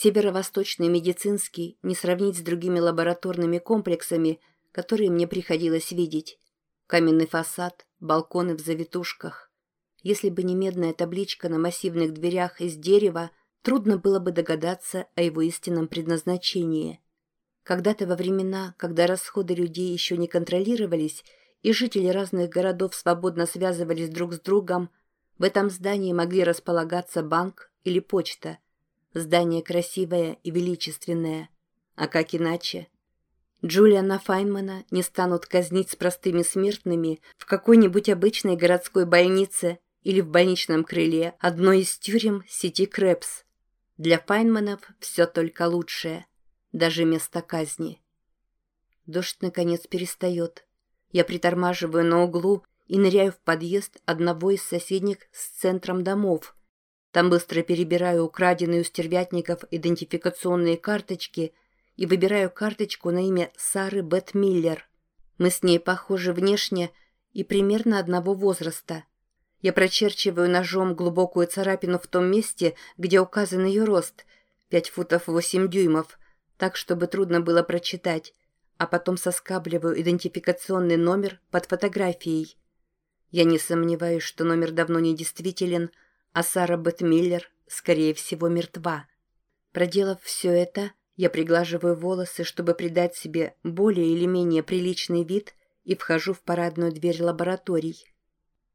Северо-восточный медицинский не сравнить с другими лабораторными комплексами, которые мне приходилось видеть. Каменный фасад, балконы в завитушках. Если бы не медная табличка на массивных дверях из дерева, трудно было бы догадаться о его истинном предназначении. Когда-то во времена, когда расходы людей еще не контролировались, и жители разных городов свободно связывались друг с другом, в этом здании могли располагаться банк или почта. Здание красивое и величественное. А как иначе? Джулиана Файнмана не станут казнить с простыми смертными в какой-нибудь обычной городской больнице или в больничном крыле одной из тюрем сети Крэпс. Для Файнманов все только лучшее, даже место казни. Дождь, наконец, перестает. Я притормаживаю на углу и ныряю в подъезд одного из соседних с центром домов. Там быстро перебираю украденные у стервятников идентификационные карточки – и выбираю карточку на имя Сары Бет Миллер. Мы с ней похожи внешне и примерно одного возраста. Я прочерчиваю ножом глубокую царапину в том месте, где указан ее рост – 5 футов 8 дюймов, так, чтобы трудно было прочитать, а потом соскабливаю идентификационный номер под фотографией. Я не сомневаюсь, что номер давно не действителен, а Сара Бет Миллер, скорее всего, мертва. Проделав все это, я приглаживаю волосы, чтобы придать себе более или менее приличный вид и вхожу в парадную дверь лабораторий.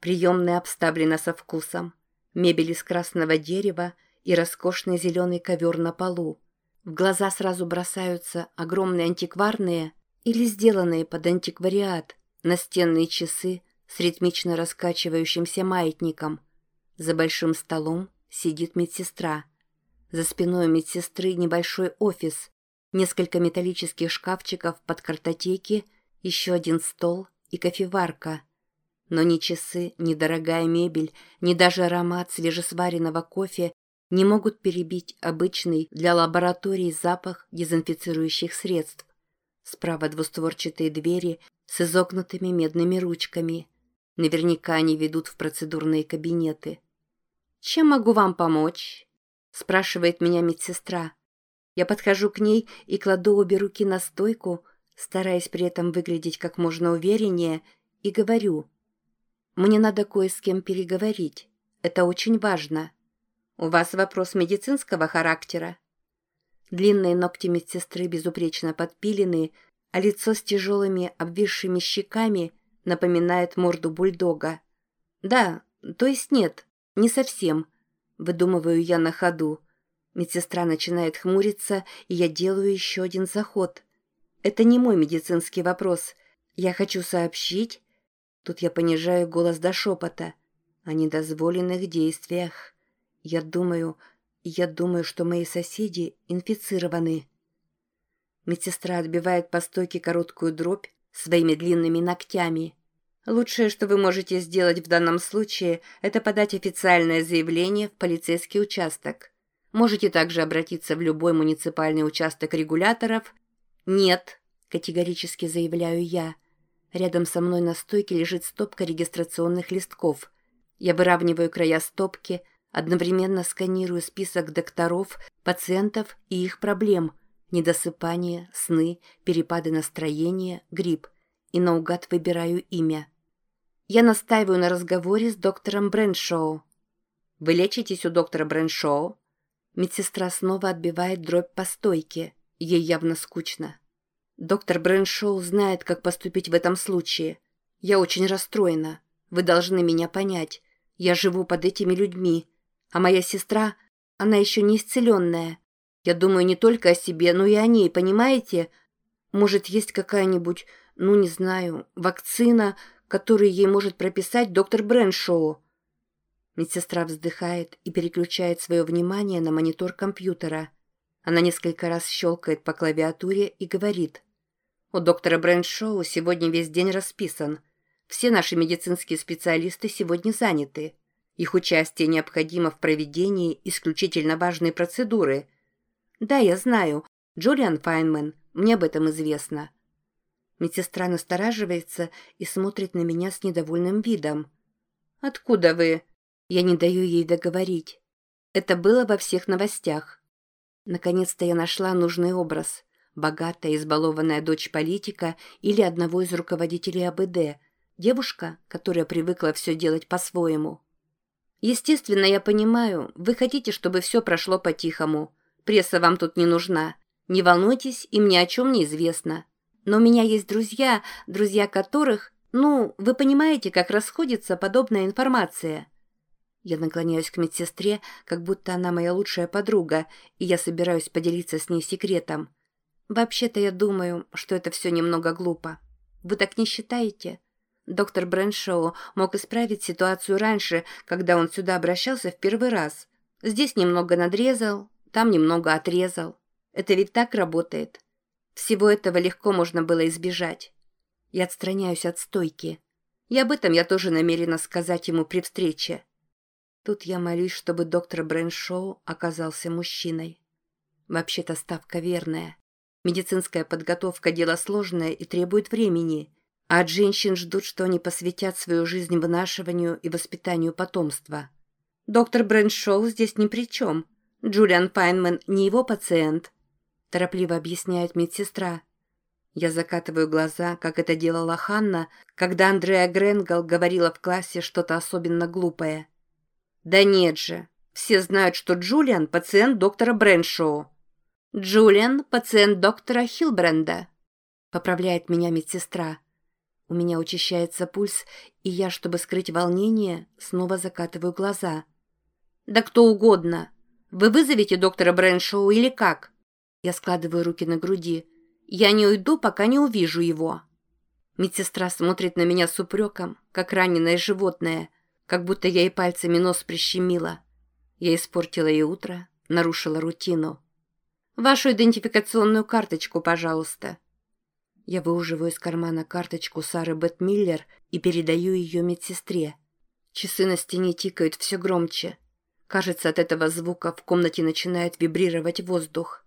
Приемная обставлена со вкусом. Мебель из красного дерева и роскошный зеленый ковер на полу. В глаза сразу бросаются огромные антикварные или сделанные под антиквариат настенные часы с ритмично раскачивающимся маятником. За большим столом сидит медсестра – за спиной медсестры небольшой офис, несколько металлических шкафчиков под картотеки, еще один стол и кофеварка. Но ни часы, ни дорогая мебель, ни даже аромат свежесваренного кофе не могут перебить обычный для лаборатории запах дезинфицирующих средств. Справа двустворчатые двери с изогнутыми медными ручками. Наверняка они ведут в процедурные кабинеты. «Чем могу вам помочь?» спрашивает меня медсестра. Я подхожу к ней и кладу обе руки на стойку, стараясь при этом выглядеть как можно увереннее, и говорю. «Мне надо кое с кем переговорить. Это очень важно. У вас вопрос медицинского характера?» Длинные ногти медсестры безупречно подпилены, а лицо с тяжелыми обвисшими щеками напоминает морду бульдога. «Да, то есть нет, не совсем», Выдумываю я на ходу. Медсестра начинает хмуриться, и я делаю еще один заход. Это не мой медицинский вопрос. Я хочу сообщить... Тут я понижаю голос до шепота. О недозволенных действиях. Я думаю... Я думаю, что мои соседи инфицированы. Медсестра отбивает по стойке короткую дробь своими длинными ногтями. Лучшее, что вы можете сделать в данном случае, это подать официальное заявление в полицейский участок. Можете также обратиться в любой муниципальный участок регуляторов. «Нет», — категорически заявляю я. Рядом со мной на стойке лежит стопка регистрационных листков. Я выравниваю края стопки, одновременно сканирую список докторов, пациентов и их проблем – недосыпание, сны, перепады настроения, грипп и наугад выбираю имя. Я настаиваю на разговоре с доктором Брэншоу. Вы лечитесь у доктора Брэншоу? Медсестра снова отбивает дробь по стойке. Ей явно скучно. Доктор Брэншоу знает, как поступить в этом случае. Я очень расстроена. Вы должны меня понять. Я живу под этими людьми. А моя сестра, она еще не исцеленная. Я думаю не только о себе, но и о ней, понимаете? Может, есть какая-нибудь, ну, не знаю, вакцина, который ей может прописать доктор Брэншоу. Медсестра вздыхает и переключает свое внимание на монитор компьютера. Она несколько раз щелкает по клавиатуре и говорит. «У доктора Брэншоу сегодня весь день расписан. Все наши медицинские специалисты сегодня заняты. Их участие необходимо в проведении исключительно важной процедуры. Да, я знаю. Джулиан Файнман, мне об этом известно. Медсестра настораживается и смотрит на меня с недовольным видом. «Откуда вы?» Я не даю ей договорить. Это было во всех новостях. Наконец-то я нашла нужный образ. Богатая, избалованная дочь политика или одного из руководителей АБД. Девушка, которая привыкла все делать по-своему. Естественно, я понимаю, вы хотите, чтобы все прошло по-тихому. Пресса вам тут не нужна. Не волнуйтесь, им ни о чем не известно. Но у меня есть друзья, друзья которых... Ну, вы понимаете, как расходится подобная информация. Я наклоняюсь к медсестре, как будто она моя лучшая подруга, и я собираюсь поделиться с ней секретом. Вообще-то я думаю, что это все немного глупо. Вы так не считаете? Доктор Брэншоу мог исправить ситуацию раньше, когда он сюда обращался в первый раз. Здесь немного надрезал, там немного отрезал. Это ведь так работает. Всего этого легко можно было избежать. Я отстраняюсь от стойки. И об этом я тоже намерена сказать ему при встрече. Тут я молюсь, чтобы доктор Брэншоу оказался мужчиной. Вообще-то ставка верная. Медицинская подготовка – дело сложное и требует времени, а от женщин ждут, что они посвятят свою жизнь вынашиванию и воспитанию потомства. Доктор Брэншоу здесь ни при чем. Джулиан Пайнман не его пациент, торопливо объясняет медсестра. Я закатываю глаза, как это делала Ханна, когда Андреа Гренгал говорила в классе что-то особенно глупое. «Да нет же. Все знают, что Джулиан – пациент доктора Брэншоу». «Джулиан – пациент доктора Хилбренда», – поправляет меня медсестра. У меня учащается пульс, и я, чтобы скрыть волнение, снова закатываю глаза. «Да кто угодно. Вы вызовете доктора Брэншоу или как?» Я складываю руки на груди. «Я не уйду, пока не увижу его». Медсестра смотрит на меня с упреком, как раненое животное, как будто я ей пальцами нос прищемила. Я испортила ей утро, нарушила рутину. «Вашу идентификационную карточку, пожалуйста». Я выуживаю из кармана карточку Сары Бэтмиллер и передаю ее медсестре. Часы на стене тикают все громче. Кажется, от этого звука в комнате начинает вибрировать воздух.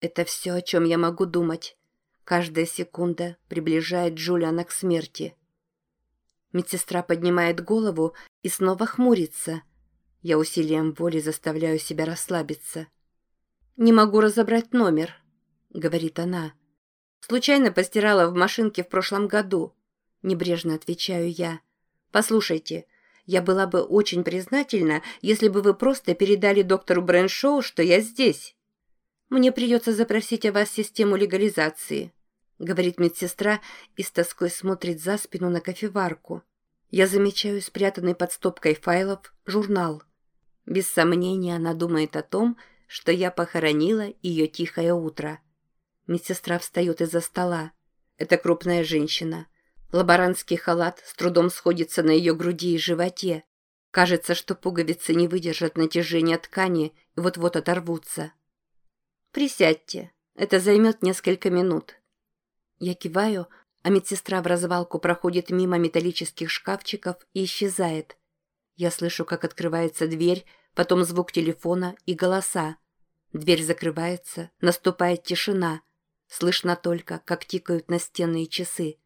Это все, о чем я могу думать. Каждая секунда приближает Джулиана к смерти. Медсестра поднимает голову и снова хмурится. Я усилием воли заставляю себя расслабиться. «Не могу разобрать номер», — говорит она. «Случайно постирала в машинке в прошлом году», — небрежно отвечаю я. «Послушайте, я была бы очень признательна, если бы вы просто передали доктору Брэншоу, что я здесь. Мне придется запросить о вас систему легализации. — говорит медсестра и с тоской смотрит за спину на кофеварку. Я замечаю спрятанный под стопкой файлов журнал. Без сомнения она думает о том, что я похоронила ее тихое утро. Медсестра встает из-за стола. Это крупная женщина. Лаборантский халат с трудом сходится на ее груди и животе. Кажется, что пуговицы не выдержат натяжения ткани и вот-вот оторвутся. «Присядьте. Это займет несколько минут», я киваю, а медсестра в развалку проходит мимо металлических шкафчиков и исчезает. Я слышу, как открывается дверь, потом звук телефона и голоса. Дверь закрывается, наступает тишина. Слышно только, как тикают настенные часы.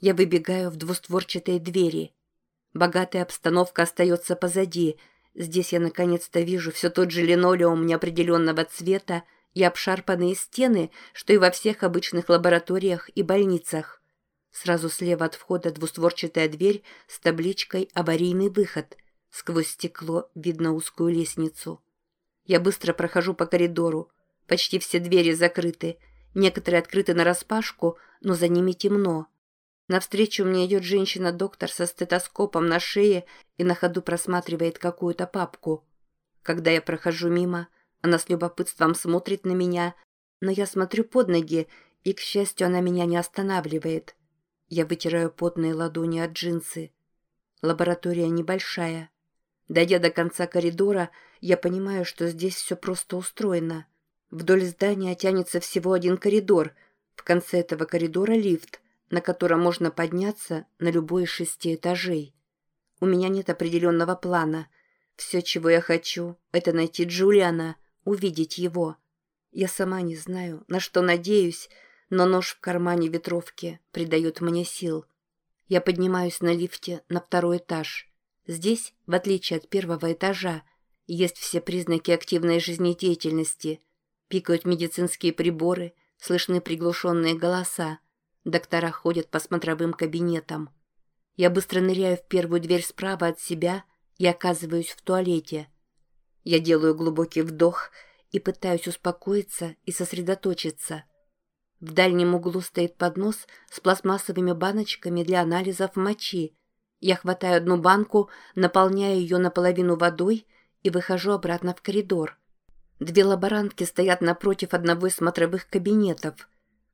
Я выбегаю в двустворчатые двери. Богатая обстановка остается позади. Здесь я наконец-то вижу все тот же линолеум неопределенного цвета и обшарпанные стены, что и во всех обычных лабораториях и больницах. Сразу слева от входа двустворчатая дверь с табличкой «Аварийный выход». Сквозь стекло видно узкую лестницу. Я быстро прохожу по коридору. Почти все двери закрыты. Некоторые открыты нараспашку, но за ними темно. Навстречу мне идет женщина-доктор со стетоскопом на шее и на ходу просматривает какую-то папку. Когда я прохожу мимо, она с любопытством смотрит на меня, но я смотрю под ноги, и, к счастью, она меня не останавливает. Я вытираю потные ладони от джинсы. Лаборатория небольшая. Дойдя до конца коридора, я понимаю, что здесь все просто устроено. Вдоль здания тянется всего один коридор. В конце этого коридора лифт, на котором можно подняться на любой из шести этажей. У меня нет определенного плана. Все, чего я хочу, это найти Джулиана увидеть его. Я сама не знаю, на что надеюсь, но нож в кармане ветровки придает мне сил. Я поднимаюсь на лифте на второй этаж. Здесь, в отличие от первого этажа, есть все признаки активной жизнедеятельности. Пикают медицинские приборы, слышны приглушенные голоса. Доктора ходят по смотровым кабинетам. Я быстро ныряю в первую дверь справа от себя и оказываюсь в туалете. Я делаю глубокий вдох и пытаюсь успокоиться и сосредоточиться. В дальнем углу стоит поднос с пластмассовыми баночками для анализов мочи. Я хватаю одну банку, наполняю ее наполовину водой и выхожу обратно в коридор. Две лаборантки стоят напротив одного из смотровых кабинетов.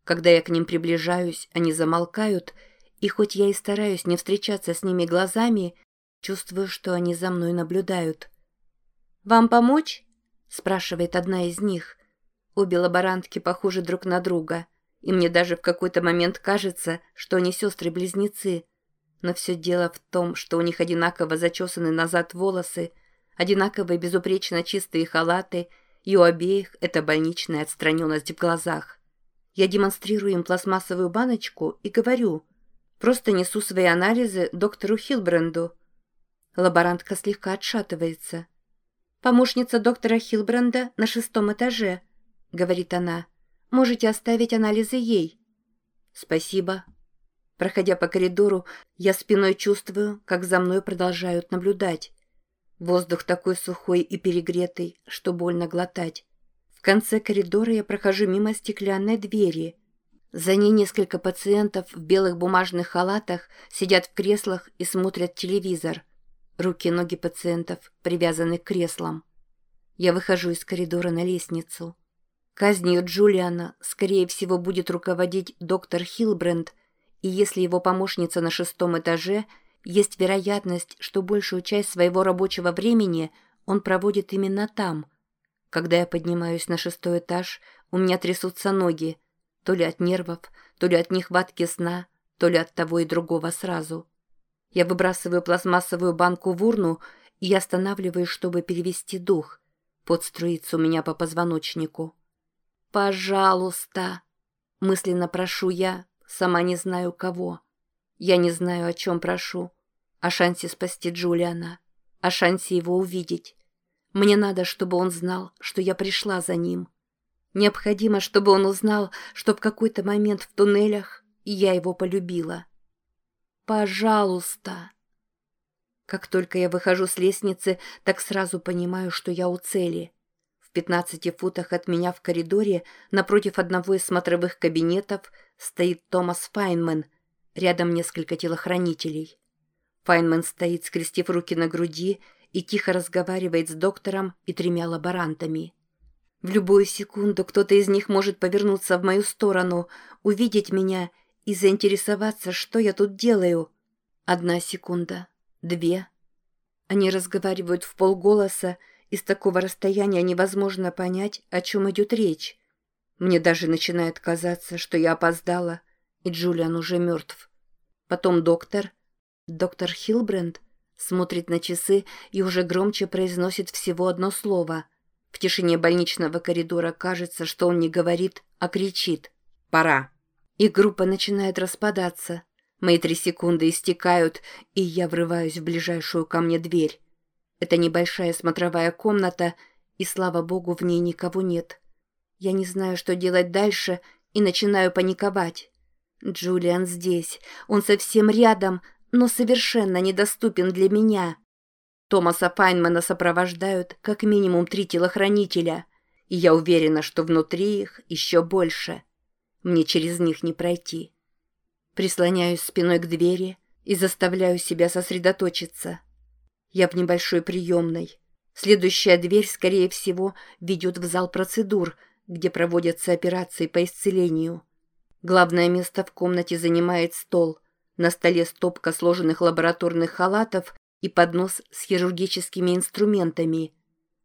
Когда я к ним приближаюсь, они замолкают, и хоть я и стараюсь не встречаться с ними глазами, чувствую, что они за мной наблюдают. «Вам помочь?» – спрашивает одна из них. Обе лаборантки похожи друг на друга, и мне даже в какой-то момент кажется, что они сестры-близнецы. Но все дело в том, что у них одинаково зачесаны назад волосы, одинаковые безупречно чистые халаты, и у обеих это больничная отстраненность в глазах. Я демонстрирую им пластмассовую баночку и говорю, просто несу свои анализы доктору Хилбренду. Лаборантка слегка отшатывается – «Помощница доктора Хилбранда на шестом этаже», — говорит она. «Можете оставить анализы ей». «Спасибо». Проходя по коридору, я спиной чувствую, как за мной продолжают наблюдать. Воздух такой сухой и перегретый, что больно глотать. В конце коридора я прохожу мимо стеклянной двери. За ней несколько пациентов в белых бумажных халатах сидят в креслах и смотрят телевизор. Руки и ноги пациентов привязаны к креслам. Я выхожу из коридора на лестницу. Казнью Джулиана, скорее всего, будет руководить доктор Хилбренд, и если его помощница на шестом этаже, есть вероятность, что большую часть своего рабочего времени он проводит именно там. Когда я поднимаюсь на шестой этаж, у меня трясутся ноги, то ли от нервов, то ли от нехватки сна, то ли от того и другого сразу. Я выбрасываю пластмассовую банку в урну и останавливаюсь, чтобы перевести дух. Пот струится у меня по позвоночнику. «Пожалуйста!» — мысленно прошу я, сама не знаю кого. Я не знаю, о чем прошу. О шансе спасти Джулиана. О шансе его увидеть. Мне надо, чтобы он знал, что я пришла за ним. Необходимо, чтобы он узнал, что в какой-то момент в туннелях я его полюбила. Пожалуйста. Как только я выхожу с лестницы, так сразу понимаю, что я у цели. В пятнадцати футах от меня в коридоре, напротив одного из смотровых кабинетов, стоит Томас Файнман. Рядом несколько телохранителей. Файнман стоит, скрестив руки на груди, и тихо разговаривает с доктором и тремя лаборантами. В любую секунду кто-то из них может повернуться в мою сторону, увидеть меня и заинтересоваться, что я тут делаю. Одна секунда, две. Они разговаривают в полголоса, и с такого расстояния невозможно понять, о чем идет речь. Мне даже начинает казаться, что я опоздала, и Джулиан уже мертв. Потом доктор, доктор Хилбренд, смотрит на часы и уже громче произносит всего одно слово. В тишине больничного коридора кажется, что он не говорит, а кричит «Пора». И группа начинает распадаться. Мои три секунды истекают, и я врываюсь в ближайшую ко мне дверь. Это небольшая смотровая комната, и, слава богу, в ней никого нет. Я не знаю, что делать дальше, и начинаю паниковать. Джулиан здесь, он совсем рядом, но совершенно недоступен для меня. Томаса Файнмана сопровождают как минимум три телохранителя, и я уверена, что внутри их еще больше. Мне через них не пройти. Прислоняюсь спиной к двери и заставляю себя сосредоточиться. Я в небольшой приемной. Следующая дверь, скорее всего, ведет в зал процедур, где проводятся операции по исцелению. Главное место в комнате занимает стол. На столе стопка сложенных лабораторных халатов и поднос с хирургическими инструментами.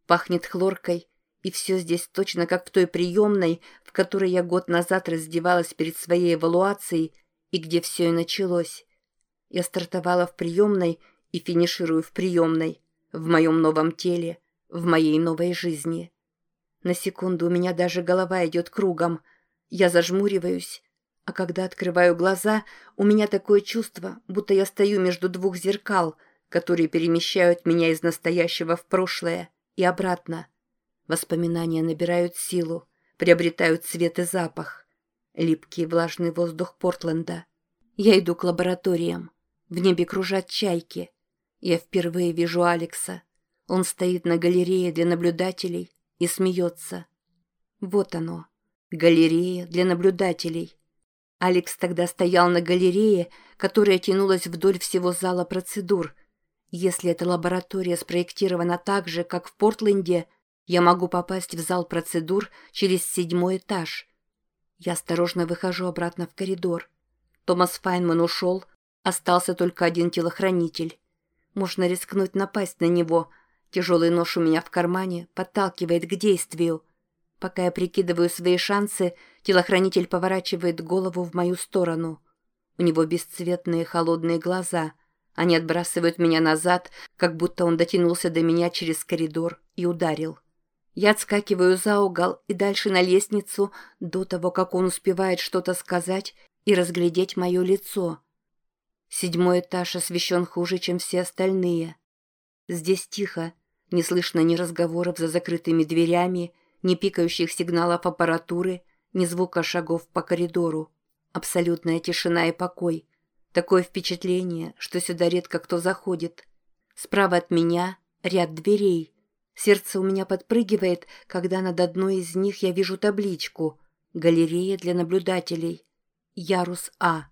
Пахнет хлоркой и все здесь точно как в той приемной, в которой я год назад раздевалась перед своей эвалуацией и где все и началось. Я стартовала в приемной и финиширую в приемной, в моем новом теле, в моей новой жизни. На секунду у меня даже голова идет кругом. Я зажмуриваюсь, а когда открываю глаза, у меня такое чувство, будто я стою между двух зеркал, которые перемещают меня из настоящего в прошлое и обратно. Воспоминания набирают силу, приобретают цвет и запах. Липкий влажный воздух Портленда. Я иду к лабораториям. В небе кружат чайки. Я впервые вижу Алекса. Он стоит на галерее для наблюдателей и смеется. Вот оно. Галерея для наблюдателей. Алекс тогда стоял на галерее, которая тянулась вдоль всего зала процедур. Если эта лаборатория спроектирована так же, как в Портленде, я могу попасть в зал процедур через седьмой этаж. Я осторожно выхожу обратно в коридор. Томас Файнман ушел, остался только один телохранитель. Можно рискнуть напасть на него. Тяжелый нож у меня в кармане подталкивает к действию. Пока я прикидываю свои шансы, телохранитель поворачивает голову в мою сторону. У него бесцветные холодные глаза. Они отбрасывают меня назад, как будто он дотянулся до меня через коридор и ударил. Я отскакиваю за угол и дальше на лестницу до того, как он успевает что-то сказать и разглядеть мое лицо. Седьмой этаж освещен хуже, чем все остальные. Здесь тихо, не слышно ни разговоров за закрытыми дверями, ни пикающих сигналов аппаратуры, ни звука шагов по коридору. Абсолютная тишина и покой. Такое впечатление, что сюда редко кто заходит. Справа от меня ряд дверей. Сердце у меня подпрыгивает, когда над одной из них я вижу табличку «Галерея для наблюдателей». Ярус А.